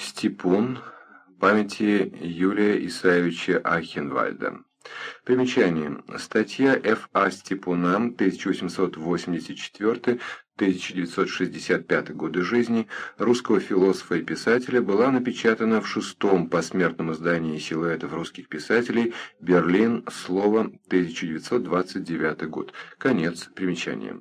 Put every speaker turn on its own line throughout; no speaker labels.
Степун. Памяти Юлия Исаевича Ахенвальда. Примечание. Статья Ф.А. Степуна, 1884-1965 годы жизни, русского философа и писателя, была напечатана в шестом посмертном издании силуэтов русских писателей «Берлин. Слово. 1929 год». Конец примечания.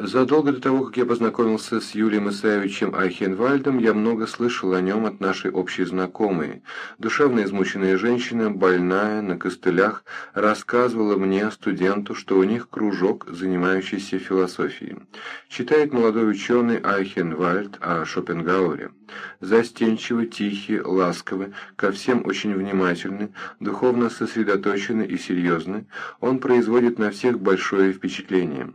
Задолго до того, как я познакомился с Юлием Исаевичем Айхенвальдом, я много слышал о нем от нашей общей знакомой. Душевно измученная женщина, больная, на костылях, рассказывала мне, студенту, что у них кружок, занимающийся философией. Читает молодой ученый Айхенвальд о Шопенгауэре. Застенчивый, тихий, ласковый, ко всем очень внимательный, духовно сосредоточенный и серьезный, он производит на всех большое впечатление.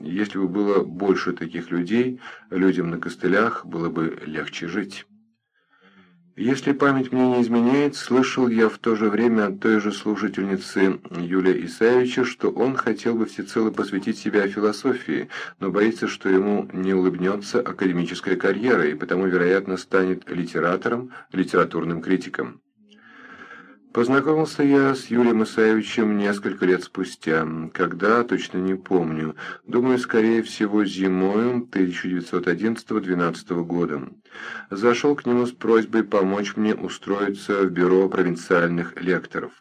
Если бы было больше таких людей, людям на костылях было бы легче жить. Если память мне не изменяет, слышал я в то же время от той же служительницы Юлия Исаевича, что он хотел бы всецело посвятить себя философии, но боится, что ему не улыбнется академическая карьера, и потому, вероятно, станет литератором, литературным критиком. Познакомился я с Юрием Исаевичем несколько лет спустя, когда, точно не помню, думаю, скорее всего, зимою 1911-12 года. Зашел к нему с просьбой помочь мне устроиться в бюро провинциальных лекторов.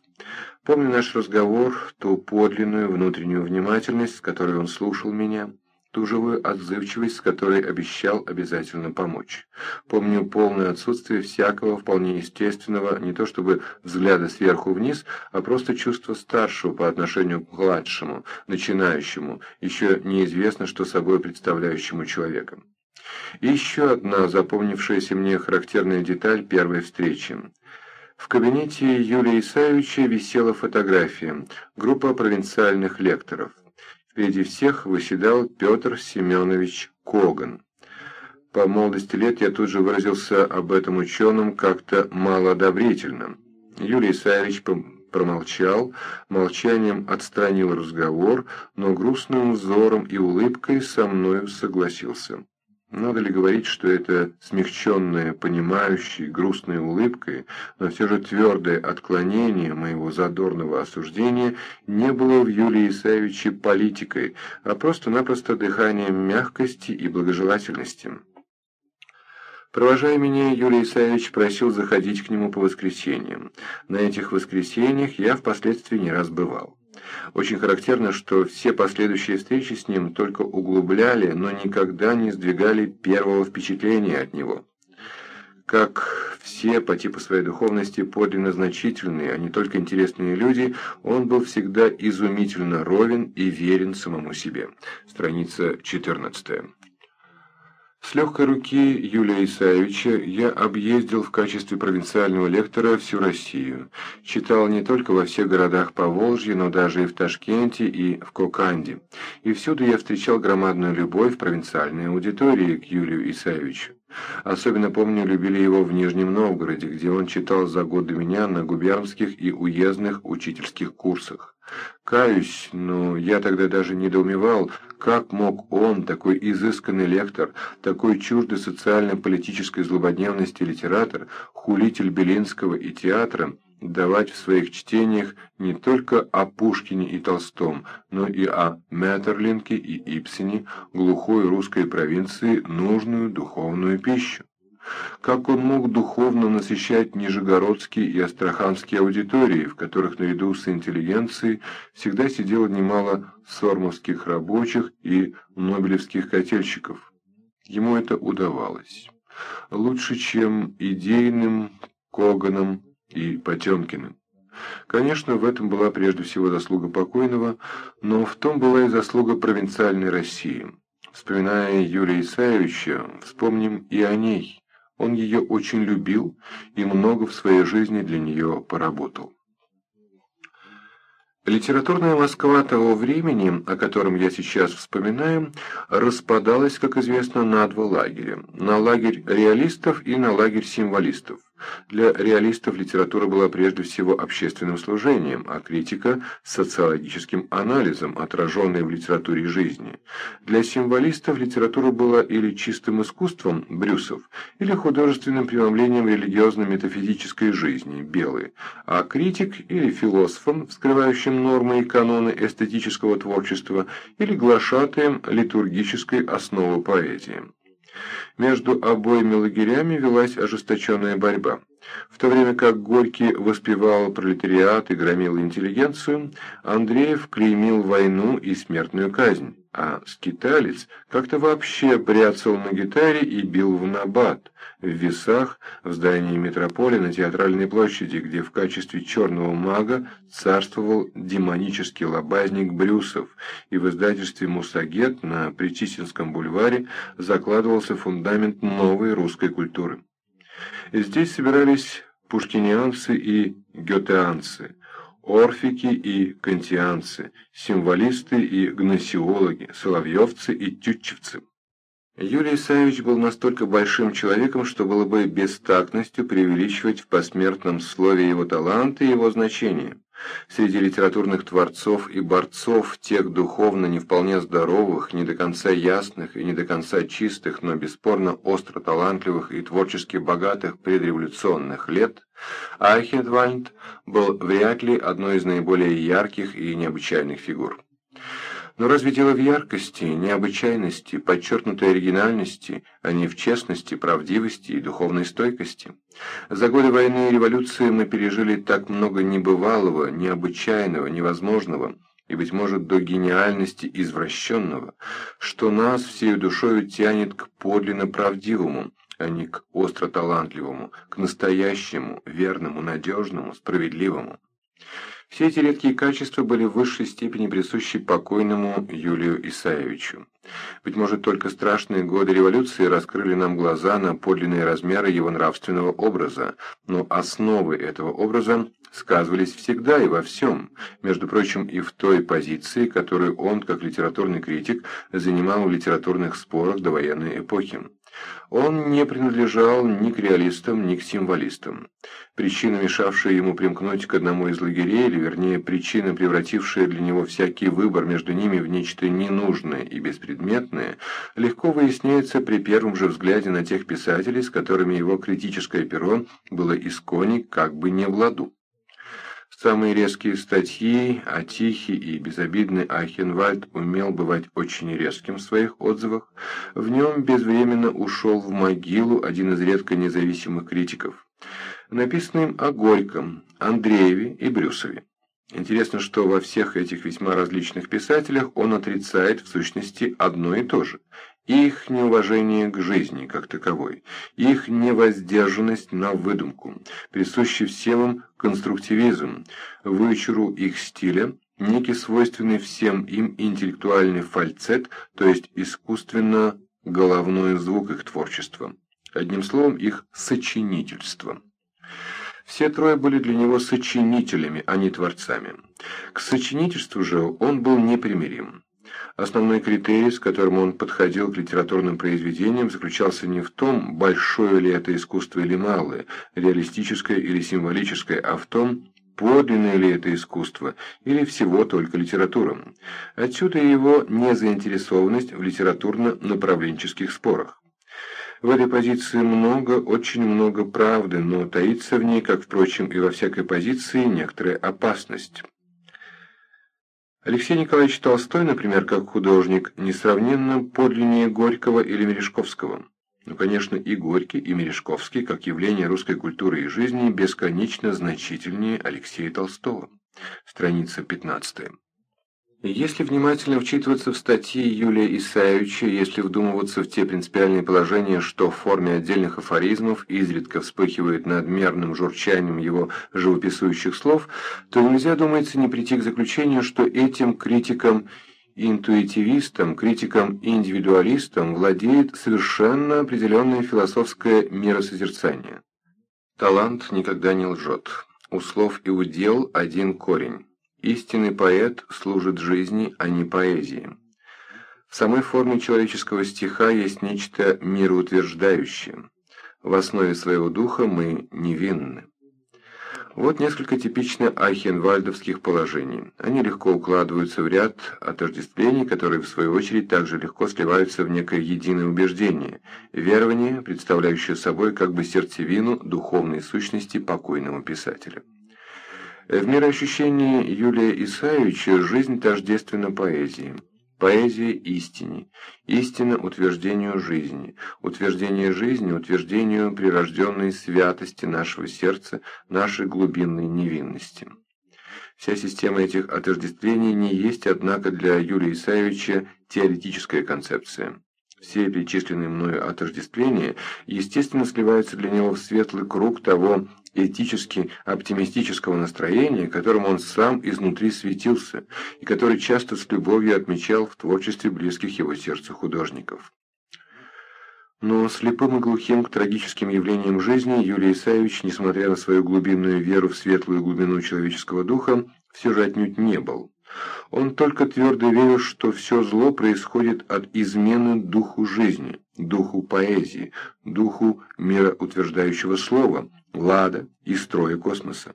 Помню наш разговор, ту подлинную внутреннюю внимательность, с которой он слушал меня, ту живую отзывчивость, с которой обещал обязательно помочь. Помню полное отсутствие всякого вполне естественного, не то чтобы взгляда сверху вниз, а просто чувство старшего по отношению к младшему, начинающему, еще неизвестно, что собой представляющему человека. И еще одна запомнившаяся мне характерная деталь первой встречи. В кабинете Юлия Исаевича висела фотография, группа провинциальных лекторов. Впереди всех выседал Петр Семенович Коган. По молодости лет я тут же выразился об этом ученом как-то малоодобрительно. Юрий Исаевич промолчал, молчанием отстранил разговор, но грустным взором и улыбкой со мною согласился. Надо ли говорить, что это смягченное, понимающей, грустной улыбкой, но все же твердое отклонение моего задорного осуждения не было в Юлии Исаевиче политикой, а просто-напросто дыханием мягкости и благожелательности. Провожая меня, Юлий Исаевич просил заходить к нему по воскресеньям. На этих воскресеньях я впоследствии не раз бывал. Очень характерно, что все последующие встречи с ним только углубляли, но никогда не сдвигали первого впечатления от него. Как все по типу своей духовности подлинно значительные, а не только интересные люди, он был всегда изумительно ровен и верен самому себе. Страница 14. С легкой руки Юлия Исаевича я объездил в качестве провинциального лектора всю Россию. Читал не только во всех городах Поволжья, но даже и в Ташкенте и в Коканде. И всюду я встречал громадную любовь провинциальной аудитории к Юлию Исаевичу. Особенно помню, любили его в Нижнем Новгороде, где он читал за год до меня на губернских и уездных учительских курсах. Каюсь, но я тогда даже недоумевал, как мог он, такой изысканный лектор, такой чуждый социально-политической злободневности литератор, хулитель Белинского и театра, давать в своих чтениях не только о Пушкине и Толстом, но и о Метерлинке и Ипсене, глухой русской провинции, нужную духовную пищу. Как он мог духовно насыщать нижегородские и астраханские аудитории, в которых наряду с интеллигенцией всегда сидело немало сормовских рабочих и нобелевских котельщиков. Ему это удавалось. Лучше, чем идейным Коганом и Потемкиным. Конечно, в этом была прежде всего заслуга покойного, но в том была и заслуга провинциальной России. Вспоминая Юрия Исаевича, вспомним и о ней. Он ее очень любил и много в своей жизни для нее поработал. Литературная Москва того времени, о котором я сейчас вспоминаю, распадалась, как известно, на два лагеря. На лагерь реалистов и на лагерь символистов. Для реалистов литература была прежде всего общественным служением, а критика – социологическим анализом, отраженной в литературе жизни. Для символистов литература была или чистым искусством Брюсов, или художественным преломлением религиозно-метафизической жизни Белый, а критик или философом, вскрывающим нормы и каноны эстетического творчества, или глашатаем литургической основы поэзии. Между обоими лагерями велась ожесточенная борьба. В то время как Горький воспевал пролетариат и громил интеллигенцию, Андреев клеймил войну и смертную казнь, а скиталец как-то вообще бряцал на гитаре и бил в набат, в весах, в здании метрополи на Театральной площади, где в качестве черного мага царствовал демонический лобазник Брюсов, и в издательстве «Мусагет» на Причистинском бульваре закладывался фундамент новой русской культуры. Здесь собирались пушкинианцы и гетеанцы, орфики и кантианцы, символисты и гносеологи, соловьевцы и тютчевцы. Юрий Исаевич был настолько большим человеком, что было бы бестактностью преувеличивать в посмертном слове его таланты и его значение. Среди литературных творцов и борцов, тех духовно не вполне здоровых, не до конца ясных и не до конца чистых, но бесспорно остро талантливых и творчески богатых предреволюционных лет, Айхенвальд был вряд ли одной из наиболее ярких и необычайных фигур. Но разве дело в яркости, необычайности, подчеркнутой оригинальности, а не в честности, правдивости и духовной стойкости? За годы войны и революции мы пережили так много небывалого, необычайного, невозможного, и, быть может, до гениальности извращенного, что нас всею душою тянет к подлинно правдивому, а не к остро талантливому, к настоящему, верному, надежному, справедливому. Все эти редкие качества были в высшей степени присущи покойному Юлию Исаевичу. Быть может, только страшные годы революции раскрыли нам глаза на подлинные размеры его нравственного образа, но основы этого образа сказывались всегда и во всем, между прочим, и в той позиции, которую он, как литературный критик, занимал в литературных спорах до военной эпохи. Он не принадлежал ни к реалистам, ни к символистам. Причина, мешавшая ему примкнуть к одному из лагерей, или вернее причина, превратившая для него всякий выбор между ними в нечто ненужное и беспредметное, легко выясняется при первом же взгляде на тех писателей, с которыми его критическое перо было искони как бы не в ладу. Самые резкие статьи, а тихий и безобидный Ахенвальд умел бывать очень резким в своих отзывах, в нем безвременно ушел в могилу один из редко независимых критиков. Написано им о Горьком, Андрееве и Брюсове. Интересно, что во всех этих весьма различных писателях он отрицает в сущности одно и то же их неуважение к жизни как таковой, их невоздержанность на выдумку, присущий всем им конструктивизм, вычуру их стиля, некий свойственный всем им интеллектуальный фальцет, то есть искусственно головной звук их творчества. Одним словом, их сочинительство. Все трое были для него сочинителями, а не творцами. К сочинительству же он был непримирим. Основной критерий, с которым он подходил к литературным произведениям, заключался не в том, большое ли это искусство или малое, реалистическое или символическое, а в том, подлинное ли это искусство, или всего только литература. Отсюда его незаинтересованность в литературно-направленческих спорах. В этой позиции много, очень много правды, но таится в ней, как, впрочем, и во всякой позиции, некоторая опасность. Алексей Николаевич Толстой, например, как художник, несравненно подлиннее Горького или Мережковского. Но, конечно, и Горький, и Мережковский, как явление русской культуры и жизни, бесконечно значительнее Алексея Толстого. Страница 15. Если внимательно вчитываться в статьи Юлия Исаевича, если вдумываться в те принципиальные положения, что в форме отдельных афоризмов изредка вспыхивает надмерным журчанием его живописующих слов, то нельзя, думается, не прийти к заключению, что этим критикам интуитивистам, критикам-индивидуалистам владеет совершенно определенное философское миросозерцание. Талант никогда не лжет. У слов и удел один корень. Истинный поэт служит жизни, а не поэзии. В самой форме человеческого стиха есть нечто мироутверждающее. В основе своего духа мы невинны. Вот несколько типично айхенвальдовских положений. Они легко укладываются в ряд отождествлений, которые, в свою очередь, также легко сливаются в некое единое убеждение, верование, представляющее собой как бы сердцевину духовной сущности покойного писателя. В мироощущении Юлия Исаевича жизнь тождественна поэзии. Поэзия истине, истина утверждению жизни, утверждение жизни утверждению прирожденной святости нашего сердца, нашей глубинной невинности. Вся система этих отождествлений не есть, однако, для Юрия Исаевича теоретическая концепция. Все перечисленные мною отождествления, естественно, сливаются для него в светлый круг того этически оптимистического настроения, которым он сам изнутри светился и который часто с любовью отмечал в творчестве близких его сердцу художников. Но слепым и глухим к трагическим явлениям жизни Юлий Исаевич, несмотря на свою глубинную веру в светлую глубину человеческого духа, все же отнюдь не был. Он только твердо верил, что все зло происходит от измены духу жизни, духу поэзии, духу мироутверждающего слова, лада и строя космоса.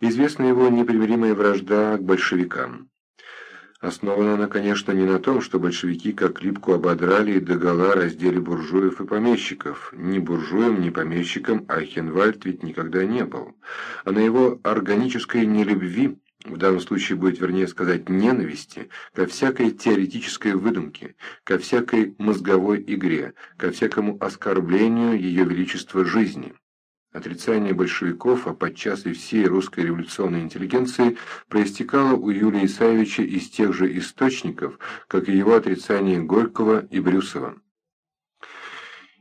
Известна его непримиримая вражда к большевикам. Основана она, конечно, не на том, что большевики как липку ободрали и догола раздели буржуев и помещиков. Ни буржуем, ни помещиком Айхенвальд ведь никогда не был. А на его органической нелюбви, в данном случае будет вернее сказать ненависти, ко всякой теоретической выдумке, ко всякой мозговой игре, ко всякому оскорблению ее величества жизни. Отрицание большевиков, а подчас и всей русской революционной интеллигенции, проистекало у Юлия Исаевича из тех же источников, как и его отрицание Горького и Брюсова.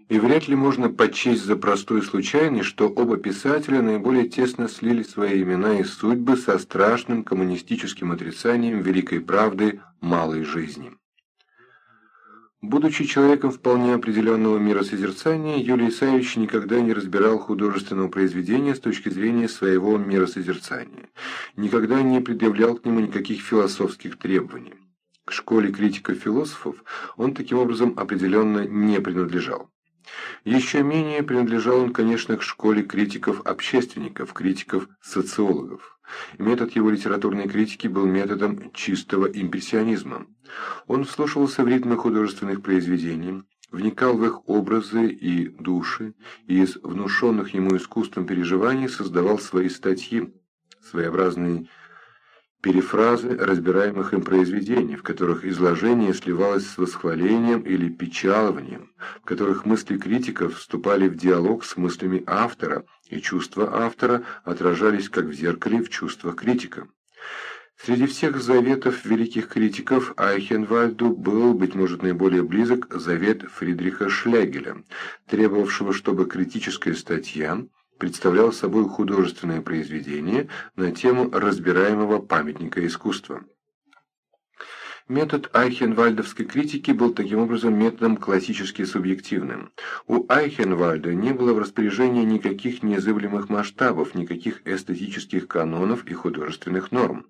И вряд ли можно подчесть за простую случайность, что оба писателя наиболее тесно слили свои имена и судьбы со страшным коммунистическим отрицанием великой правды малой жизни. Будучи человеком вполне определенного миросозерцания, Юлий Исаевич никогда не разбирал художественного произведения с точки зрения своего миросозерцания, никогда не предъявлял к нему никаких философских требований. К школе критиков-философов он таким образом определенно не принадлежал. Еще менее принадлежал он, конечно, к школе критиков-общественников, критиков-социологов. Метод его литературной критики был методом чистого импрессионизма. Он вслушивался в ритмы художественных произведений, вникал в их образы и души, и из внушенных ему искусством переживаний создавал свои статьи, своеобразные перефразы разбираемых им произведений, в которых изложение сливалось с восхвалением или печалованием, в которых мысли критиков вступали в диалог с мыслями автора, и чувства автора отражались как в зеркале в чувствах критика. Среди всех заветов великих критиков Айхенвальду был, быть может, наиболее близок завет Фридриха Шлягеля, требовавшего, чтобы критическая статья представлял собой художественное произведение на тему разбираемого памятника искусства. Метод айхенвальдовской критики был таким образом методом классически субъективным. У Айхенвальда не было в распоряжении никаких незыблемых масштабов, никаких эстетических канонов и художественных норм.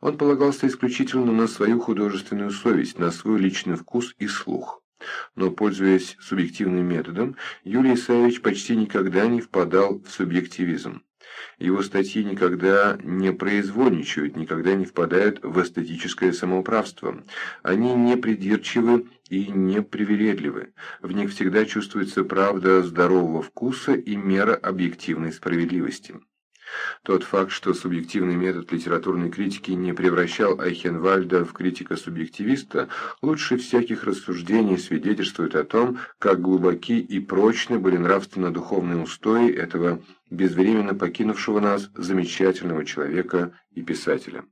Он полагался исключительно на свою художественную совесть, на свой личный вкус и слух. Но, пользуясь субъективным методом, Юлий Исаевич почти никогда не впадал в субъективизм. Его статьи никогда не произвольничают, никогда не впадают в эстетическое самоуправство. Они не и не привередливы. В них всегда чувствуется правда здорового вкуса и мера объективной справедливости. Тот факт, что субъективный метод литературной критики не превращал Айхенвальда в критика-субъективиста, лучше всяких рассуждений свидетельствует о том, как глубоки и прочны были нравственно-духовные устои этого безвременно покинувшего нас замечательного человека и писателя.